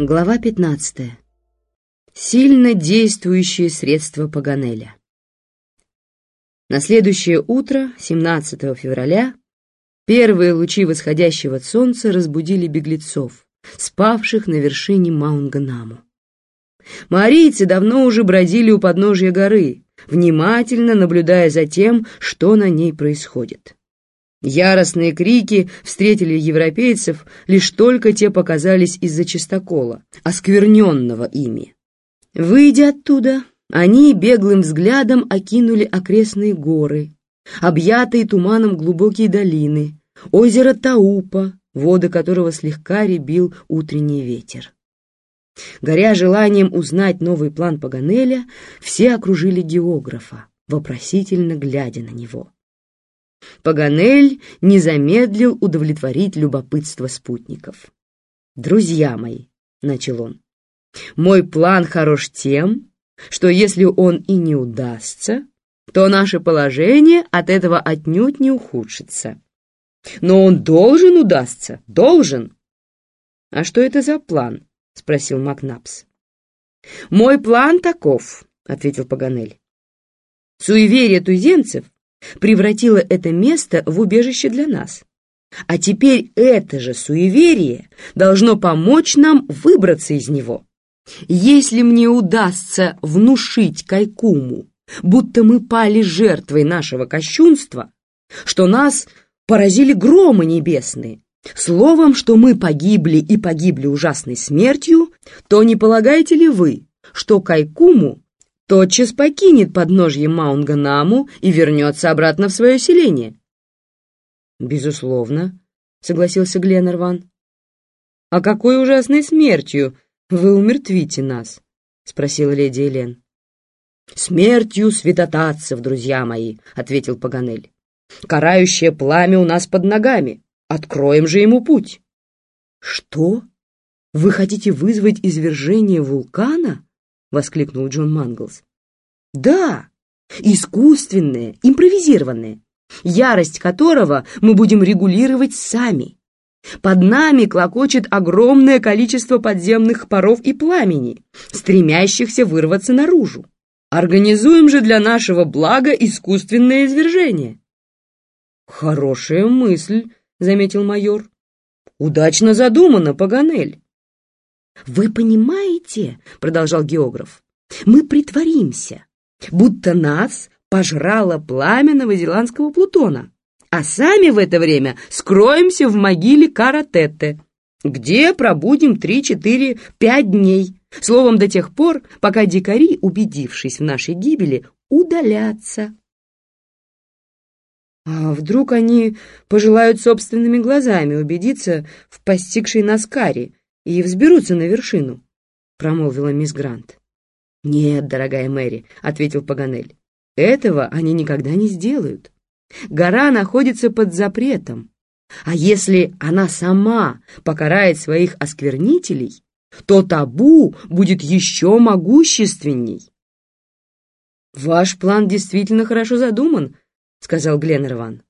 Глава 15. Сильно действующие средства Паганеля. На следующее утро, 17 февраля, первые лучи восходящего солнца разбудили беглецов, спавших на вершине Маунганаму. Марийцы давно уже бродили у подножья горы, внимательно наблюдая за тем, что на ней происходит. Яростные крики встретили европейцев, лишь только те показались из-за чистокола, оскверненного ими. Выйдя оттуда, они беглым взглядом окинули окрестные горы, объятые туманом глубокие долины, озеро Таупа, воды которого слегка ребил утренний ветер. Горя желанием узнать новый план Паганеля, все окружили географа, вопросительно глядя на него. Паганель не замедлил удовлетворить любопытство спутников. «Друзья мои», — начал он, — «мой план хорош тем, что если он и не удастся, то наше положение от этого отнюдь не ухудшится. Но он должен удастся, должен». «А что это за план?» — спросил Макнапс. «Мой план таков», — ответил Паганель. «Суеверие туземцев — превратила это место в убежище для нас. А теперь это же суеверие должно помочь нам выбраться из него. Если мне удастся внушить Кайкуму, будто мы пали жертвой нашего кощунства, что нас поразили громы небесные, словом, что мы погибли и погибли ужасной смертью, то не полагаете ли вы, что Кайкуму тотчас покинет подножье Маунганаму и вернется обратно в свое селение. «Безусловно», — согласился Гленнерван. «А какой ужасной смертью вы умертвите нас?» — спросила леди Элен. «Смертью святотатцев, друзья мои», — ответил Паганель. «Карающее пламя у нас под ногами. Откроем же ему путь». «Что? Вы хотите вызвать извержение вулкана?» — воскликнул Джон Манглс. «Да, искусственное, импровизированное, ярость которого мы будем регулировать сами. Под нами клокочет огромное количество подземных паров и пламени, стремящихся вырваться наружу. Организуем же для нашего блага искусственное извержение». «Хорошая мысль», — заметил майор. «Удачно задумано, Паганель». «Вы понимаете, — продолжал географ, — мы притворимся, будто нас пожрало пламя новозеландского Плутона, а сами в это время скроемся в могиле Каратетте, где пробудем три, четыре, пять дней, словом, до тех пор, пока дикари, убедившись в нашей гибели, удалятся». А вдруг они пожелают собственными глазами убедиться в постигшей нас каре и взберутся на вершину», — промолвила мисс Грант. «Нет, дорогая Мэри», — ответил Паганель, — «этого они никогда не сделают. Гора находится под запретом, а если она сама покарает своих осквернителей, то табу будет еще могущественней». «Ваш план действительно хорошо задуман», — сказал Гленнерван.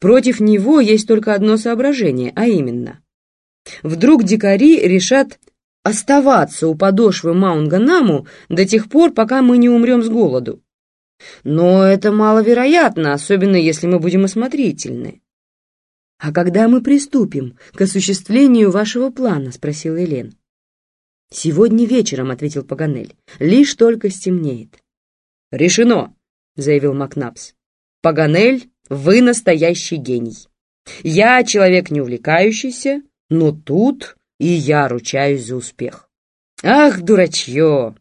«Против него есть только одно соображение, а именно — Вдруг дикари решат оставаться у подошвы Маунганаму до тех пор, пока мы не умрем с голоду. Но это маловероятно, особенно если мы будем осмотрительны. «А когда мы приступим к осуществлению вашего плана?» — спросил Элен. «Сегодня вечером», — ответил Паганель, — «лишь только стемнеет». «Решено», — заявил Макнапс. «Паганель, вы настоящий гений. Я человек не увлекающийся, но тут и я ручаюсь за успех. Ах, дурачье!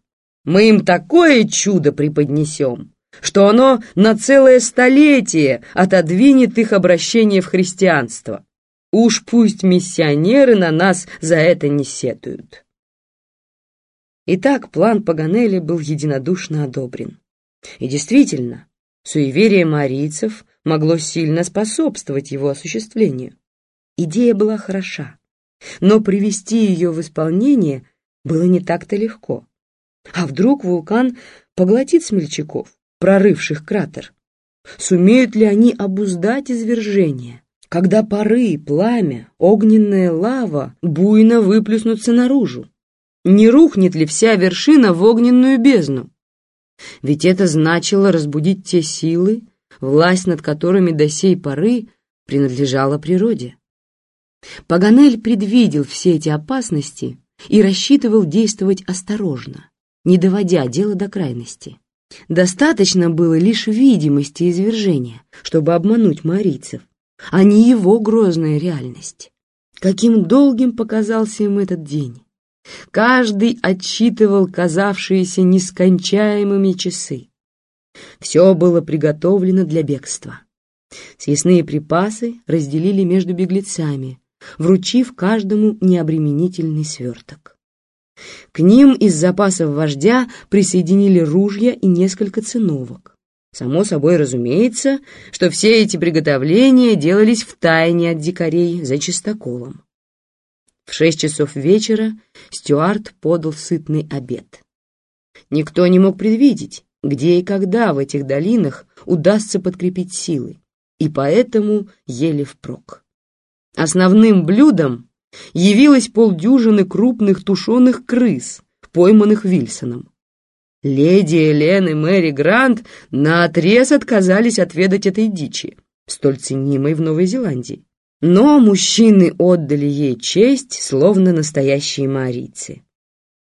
Мы им такое чудо преподнесем, что оно на целое столетие отодвинет их обращение в христианство. Уж пусть миссионеры на нас за это не сетуют. Итак, план Паганелли был единодушно одобрен. И действительно, суеверие марийцев могло сильно способствовать его осуществлению. Идея была хороша. Но привести ее в исполнение было не так-то легко. А вдруг вулкан поглотит смельчаков, прорывших кратер? Сумеют ли они обуздать извержение, когда пары, пламя, огненная лава буйно выплеснутся наружу? не рухнет ли вся вершина в огненную бездну. Ведь это значило разбудить те силы, власть над которыми до сей поры принадлежала природе. Паганель предвидел все эти опасности и рассчитывал действовать осторожно, не доводя дело до крайности. Достаточно было лишь видимости извержения, чтобы обмануть марийцев, а не его грозная реальность. Каким долгим показался им этот день. Каждый отсчитывал казавшиеся нескончаемыми часы. Все было приготовлено для бегства. Съестные припасы разделили между беглецами, вручив каждому необременительный сверток. К ним из запасов вождя присоединили ружья и несколько циновок. Само собой разумеется, что все эти приготовления делались в тайне от дикарей за чистоколом. В шесть часов вечера Стюарт подал сытный обед. Никто не мог предвидеть, где и когда в этих долинах удастся подкрепить силы, и поэтому ели впрок. Основным блюдом явилось полдюжины крупных тушеных крыс, пойманных Вильсоном. Леди Элен и Мэри Грант наотрез отказались отведать этой дичи, столь ценимой в Новой Зеландии. Но мужчины отдали ей честь, словно настоящие марийцы.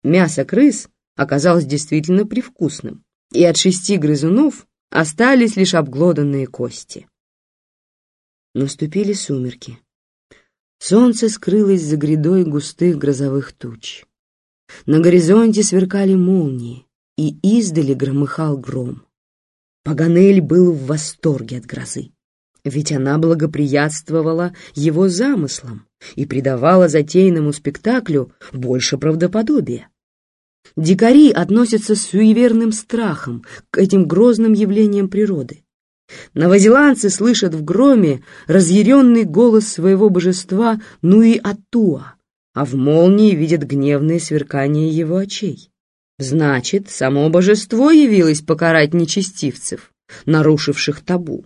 Мясо крыс оказалось действительно привкусным, и от шести грызунов остались лишь обглоданные кости. Наступили сумерки. Солнце скрылось за грядой густых грозовых туч. На горизонте сверкали молнии, и издали громыхал гром. Паганель был в восторге от грозы, ведь она благоприятствовала его замыслам и придавала затеянному спектаклю больше правдоподобия. Дикари относятся с суеверным страхом к этим грозным явлениям природы. Новозеландцы слышат в громе разъяренный голос своего божества Нуи-Атуа, а в молнии видят гневное сверкание его очей. Значит, само божество явилось покарать нечестивцев, нарушивших табу.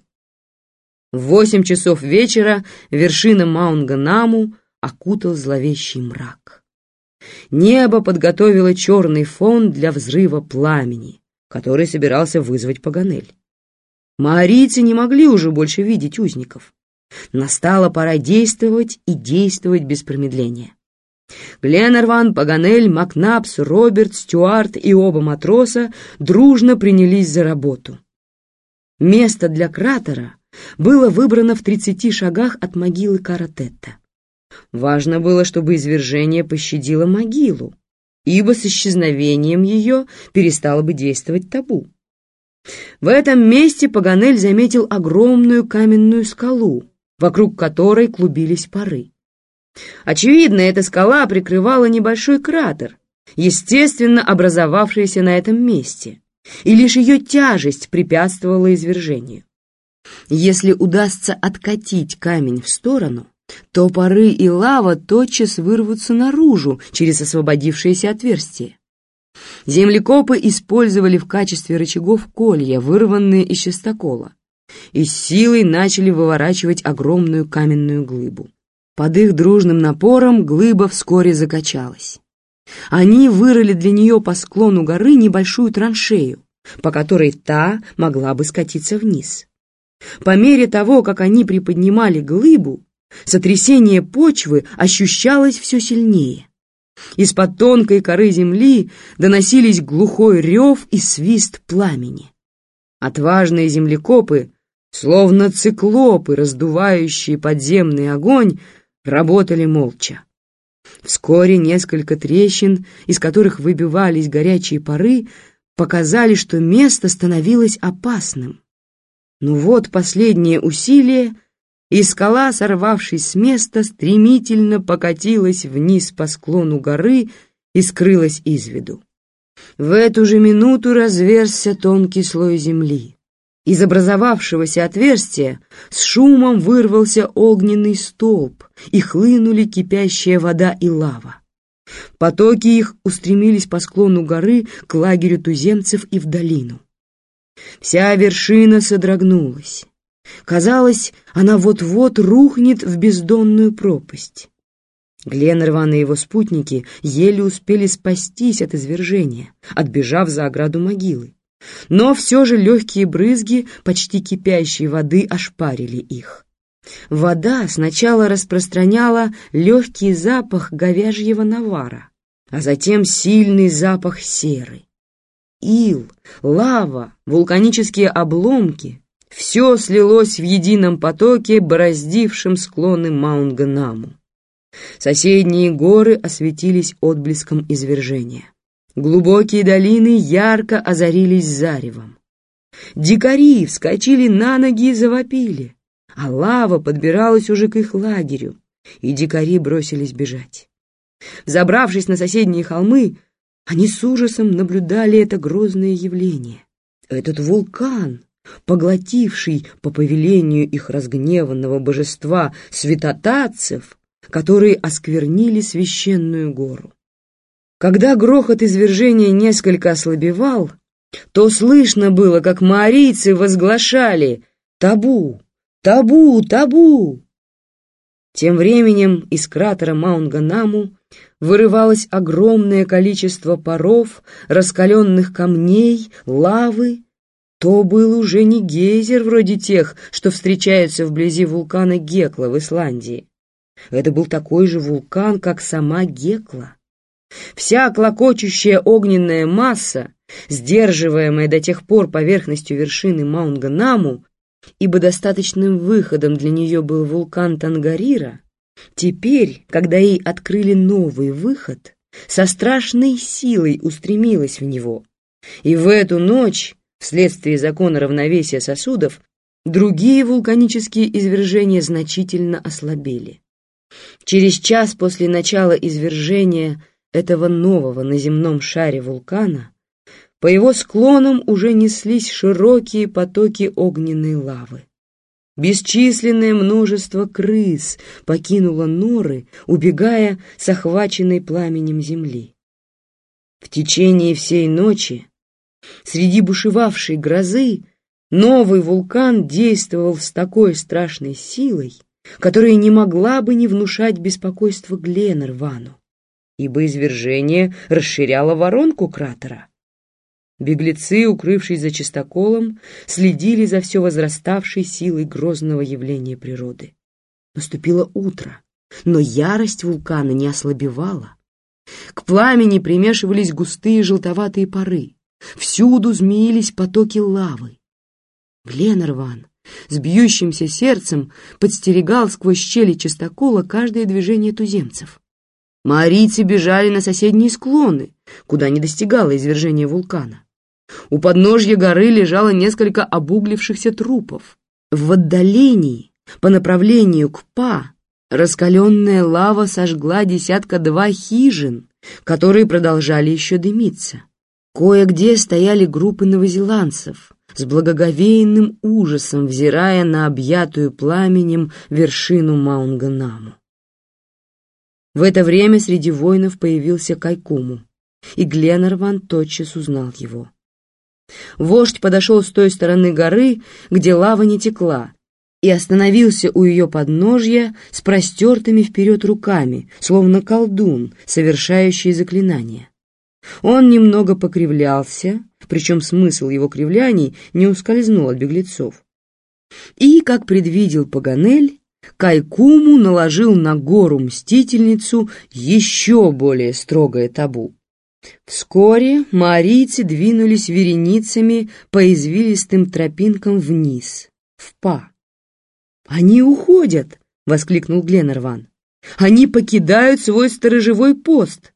В восемь часов вечера вершина Маунганаму окутал зловещий мрак. Небо подготовило черный фон для взрыва пламени, который собирался вызвать Паганель. Маорийцы не могли уже больше видеть узников. Настала пора действовать и действовать без промедления. Гленнерван, Паганель, Макнапс, Роберт, Стюарт и оба матроса дружно принялись за работу. Место для кратера было выбрано в 30 шагах от могилы Каратетта. Важно было, чтобы извержение пощадило могилу, ибо с исчезновением ее перестало бы действовать табу. В этом месте Паганель заметил огромную каменную скалу, вокруг которой клубились пары. Очевидно, эта скала прикрывала небольшой кратер, естественно образовавшийся на этом месте, и лишь ее тяжесть препятствовала извержению. Если удастся откатить камень в сторону, то пары и лава тотчас вырвутся наружу через освободившееся отверстие. Землекопы использовали в качестве рычагов колья, вырванные из частокола, и силой начали выворачивать огромную каменную глыбу. Под их дружным напором глыба вскоре закачалась. Они вырыли для нее по склону горы небольшую траншею, по которой та могла бы скатиться вниз. По мере того, как они приподнимали глыбу, сотрясение почвы ощущалось все сильнее. Из-под тонкой коры земли доносились глухой рев и свист пламени. Отважные землекопы, словно циклопы, раздувающие подземный огонь, работали молча. Вскоре несколько трещин, из которых выбивались горячие пары, показали, что место становилось опасным. Но вот последнее усилие, и скала, сорвавшись с места, стремительно покатилась вниз по склону горы и скрылась из виду. В эту же минуту разверзся тонкий слой земли. Из образовавшегося отверстия с шумом вырвался огненный столб, и хлынули кипящая вода и лава. Потоки их устремились по склону горы к лагерю туземцев и в долину. Вся вершина содрогнулась. Казалось, она вот-вот рухнет в бездонную пропасть. Гленнерван и его спутники еле успели спастись от извержения, отбежав за ограду могилы. Но все же легкие брызги почти кипящей воды ошпарили их. Вода сначала распространяла легкий запах говяжьего навара, а затем сильный запах серы. Ил, лава, вулканические обломки — все слилось в едином потоке, бороздившем склоны Маунганаму. Соседние горы осветились отблеском извержения. Глубокие долины ярко озарились заревом. Дикари вскочили на ноги и завопили, а лава подбиралась уже к их лагерю, и дикари бросились бежать. Забравшись на соседние холмы, они с ужасом наблюдали это грозное явление. Этот вулкан, поглотивший по повелению их разгневанного божества святотатцев, которые осквернили священную гору. Когда грохот извержения несколько ослабевал, то слышно было, как маорийцы возглашали «Табу! Табу! Табу!». Тем временем из кратера Маунганаму вырывалось огромное количество паров, раскаленных камней, лавы. То был уже не гейзер вроде тех, что встречаются вблизи вулкана Гекла в Исландии. Это был такой же вулкан, как сама Гекла. Вся клокочущая огненная масса, сдерживаемая до тех пор поверхностью вершины Маунганаму, ибо достаточным выходом для нее был вулкан Тангарира, теперь, когда ей открыли новый выход, со страшной силой устремилась в него. И в эту ночь, вследствие закона равновесия сосудов, другие вулканические извержения значительно ослабели. Через час после начала извержения этого нового на земном шаре вулкана по его склонам уже неслись широкие потоки огненной лавы. Бесчисленное множество крыс покинуло норы, убегая с охваченной пламенем земли. В течение всей ночи, среди бушевавшей грозы, новый вулкан действовал с такой страшной силой, которая не могла бы не внушать беспокойства Гленнервану, ибо извержение расширяло воронку кратера. Беглецы, укрывшись за чистоколом, следили за все возраставшей силой грозного явления природы. Наступило утро, но ярость вулкана не ослабевала. К пламени примешивались густые желтоватые пары, всюду змеились потоки лавы. Гленнерван с бьющимся сердцем подстерегал сквозь щели частокола каждое движение туземцев. Маорийцы бежали на соседние склоны, куда не достигало извержение вулкана. У подножья горы лежало несколько обуглившихся трупов. В отдалении, по направлению к Па, раскаленная лава сожгла десятка-два хижин, которые продолжали еще дымиться. Кое-где стояли группы новозеландцев, с благоговейным ужасом взирая на объятую пламенем вершину Маунганаму. В это время среди воинов появился Кайкуму, и Гленнерван тотчас узнал его. Вождь подошел с той стороны горы, где лава не текла, и остановился у ее подножья с простертыми вперед руками, словно колдун, совершающий заклинание. Он немного покривлялся, причем смысл его кривляний не ускользнул от беглецов. И, как предвидел Паганель, Кайкуму наложил на гору-мстительницу еще более строгое табу. Вскоре маорийцы двинулись вереницами по извилистым тропинкам вниз, в Па. «Они уходят!» — воскликнул Гленнерван. «Они покидают свой сторожевой пост!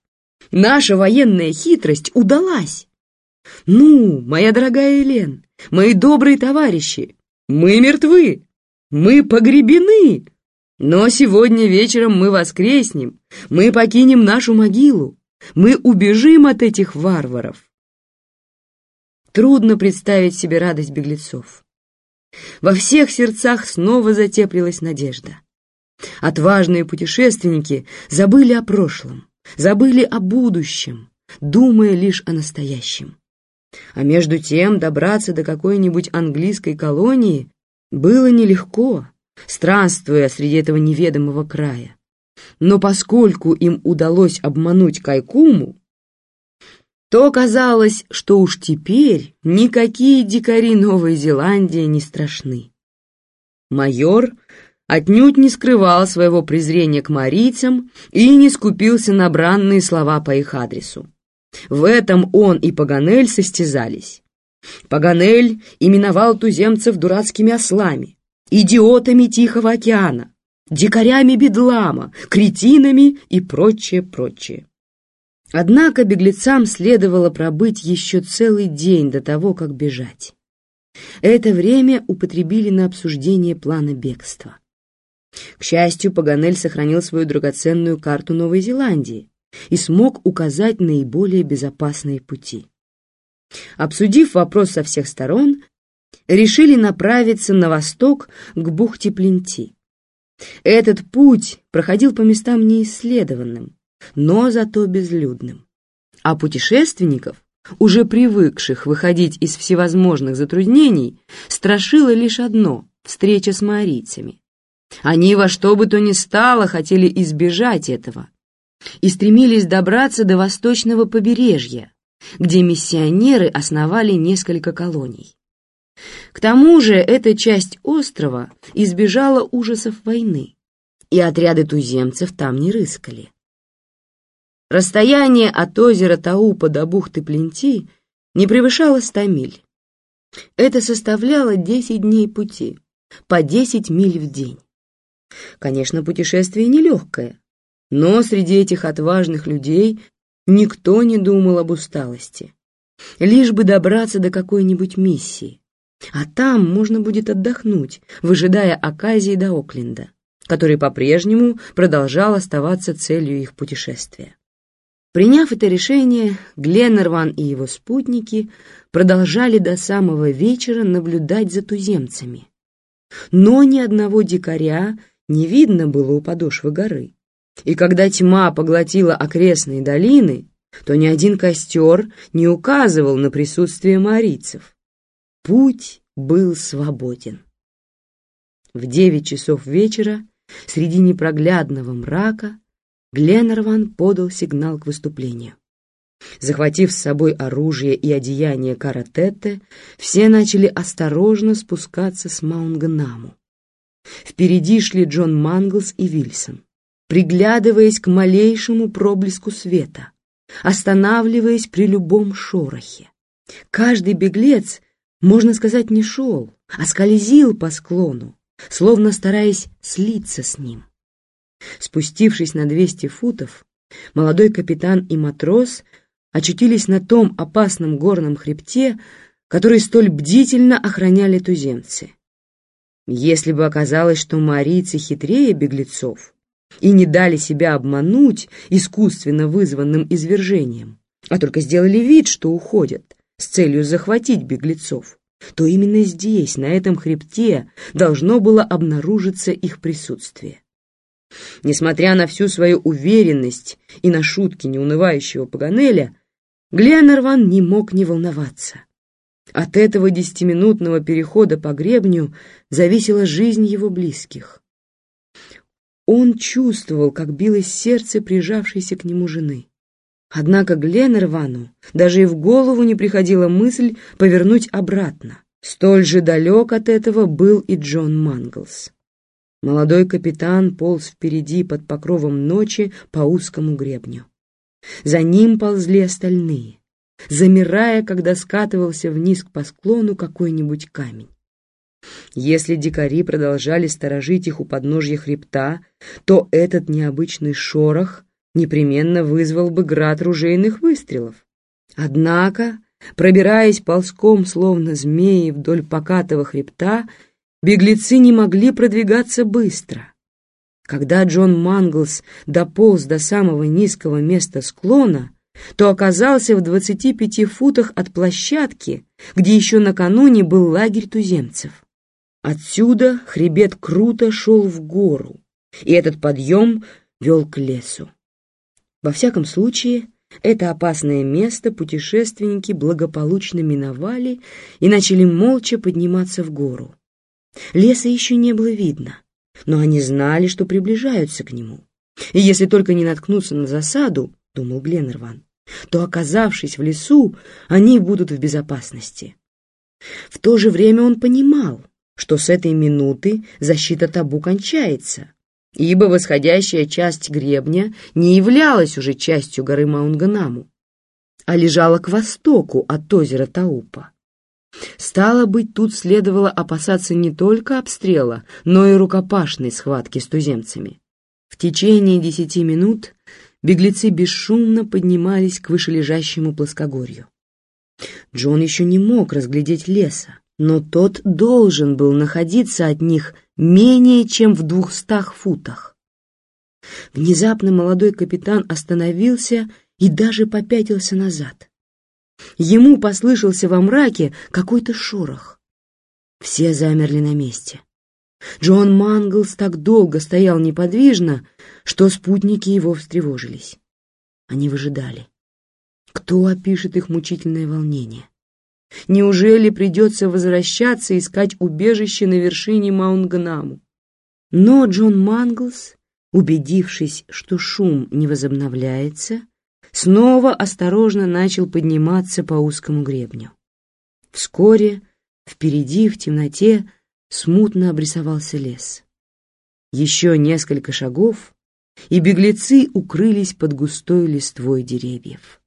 Наша военная хитрость удалась!» «Ну, моя дорогая Елен, мои добрые товарищи, мы мертвы, мы погребены, но сегодня вечером мы воскреснем, мы покинем нашу могилу, мы убежим от этих варваров». Трудно представить себе радость беглецов. Во всех сердцах снова затеплилась надежда. Отважные путешественники забыли о прошлом, забыли о будущем, думая лишь о настоящем. А между тем добраться до какой-нибудь английской колонии было нелегко, странствуя среди этого неведомого края. Но поскольку им удалось обмануть Кайкуму, то казалось, что уж теперь никакие дикари Новой Зеландии не страшны. Майор отнюдь не скрывал своего презрения к марийцам и не скупился на бранные слова по их адресу. В этом он и Паганель состязались. Паганель именовал туземцев дурацкими ослами, идиотами Тихого океана, дикарями бедлама, кретинами и прочее, прочее. Однако беглецам следовало пробыть еще целый день до того, как бежать. Это время употребили на обсуждение плана бегства. К счастью, Паганель сохранил свою драгоценную карту Новой Зеландии и смог указать наиболее безопасные пути. Обсудив вопрос со всех сторон, решили направиться на восток к бухте Пленти. Этот путь проходил по местам неисследованным, но зато безлюдным. А путешественников, уже привыкших выходить из всевозможных затруднений, страшило лишь одно — встреча с маорийцами. Они во что бы то ни стало хотели избежать этого и стремились добраться до восточного побережья, где миссионеры основали несколько колоний. К тому же эта часть острова избежала ужасов войны, и отряды туземцев там не рыскали. Расстояние от озера Таупа до бухты Пленти не превышало ста миль. Это составляло десять дней пути, по десять миль в день. Конечно, путешествие нелегкое, но среди этих отважных людей никто не думал об усталости. Лишь бы добраться до какой-нибудь миссии. А там можно будет отдохнуть, выжидая оказии до Окленда, который по-прежнему продолжал оставаться целью их путешествия. Приняв это решение, Гленнерван и его спутники продолжали до самого вечера наблюдать за туземцами. Но ни одного дикаря не видно было у подошвы горы. И когда тьма поглотила окрестные долины, то ни один костер не указывал на присутствие марийцев. Путь был свободен. В девять часов вечера, среди непроглядного мрака, Гленнерван подал сигнал к выступлению. Захватив с собой оружие и одеяние каратетте, все начали осторожно спускаться с Маунганаму. Впереди шли Джон Манглс и Вильсон, приглядываясь к малейшему проблеску света, останавливаясь при любом шорохе. Каждый беглец, можно сказать, не шел, а скользил по склону, словно стараясь слиться с ним. Спустившись на 200 футов, молодой капитан и матрос очутились на том опасном горном хребте, который столь бдительно охраняли туземцы. Если бы оказалось, что марийцы хитрее беглецов и не дали себя обмануть искусственно вызванным извержением, а только сделали вид, что уходят, с целью захватить беглецов, то именно здесь, на этом хребте, должно было обнаружиться их присутствие. Несмотря на всю свою уверенность и на шутки неунывающего Паганеля, Гленнерван не мог не волноваться. От этого десятиминутного перехода по гребню зависела жизнь его близких. Он чувствовал, как билось сердце прижавшейся к нему жены. Однако Гленнервану даже и в голову не приходила мысль повернуть обратно. Столь же далек от этого был и Джон Манглс. Молодой капитан полз впереди под покровом ночи по узкому гребню. За ним ползли остальные замирая, когда скатывался вниз по склону какой-нибудь камень. Если дикари продолжали сторожить их у подножья хребта, то этот необычный шорох непременно вызвал бы град ружейных выстрелов. Однако, пробираясь ползком, словно змеи вдоль покатого хребта, беглецы не могли продвигаться быстро. Когда Джон Манглс дополз до самого низкого места склона, то оказался в 25 футах от площадки, где еще накануне был лагерь туземцев. Отсюда хребет круто шел в гору, и этот подъем вел к лесу. Во всяком случае, это опасное место путешественники благополучно миновали и начали молча подниматься в гору. Леса еще не было видно, но они знали, что приближаются к нему И если только не наткнуться на засаду, думал Гленнерван, то, оказавшись в лесу, они будут в безопасности. В то же время он понимал, что с этой минуты защита табу кончается, ибо восходящая часть гребня не являлась уже частью горы Маунганаму, а лежала к востоку от озера Таупа. Стало быть, тут следовало опасаться не только обстрела, но и рукопашной схватки с туземцами. В течение десяти минут беглецы бесшумно поднимались к вышележащему плоскогорью. Джон еще не мог разглядеть леса, но тот должен был находиться от них менее чем в двухстах футах. Внезапно молодой капитан остановился и даже попятился назад. Ему послышался во мраке какой-то шорох. Все замерли на месте. Джон Манглс так долго стоял неподвижно, что спутники его встревожились. Они выжидали. Кто опишет их мучительное волнение? Неужели придется возвращаться и искать убежище на вершине Маунганаму? Но Джон Манглс, убедившись, что шум не возобновляется, снова осторожно начал подниматься по узкому гребню. Вскоре впереди в темноте смутно обрисовался лес. Еще несколько шагов, и беглецы укрылись под густой листвой деревьев.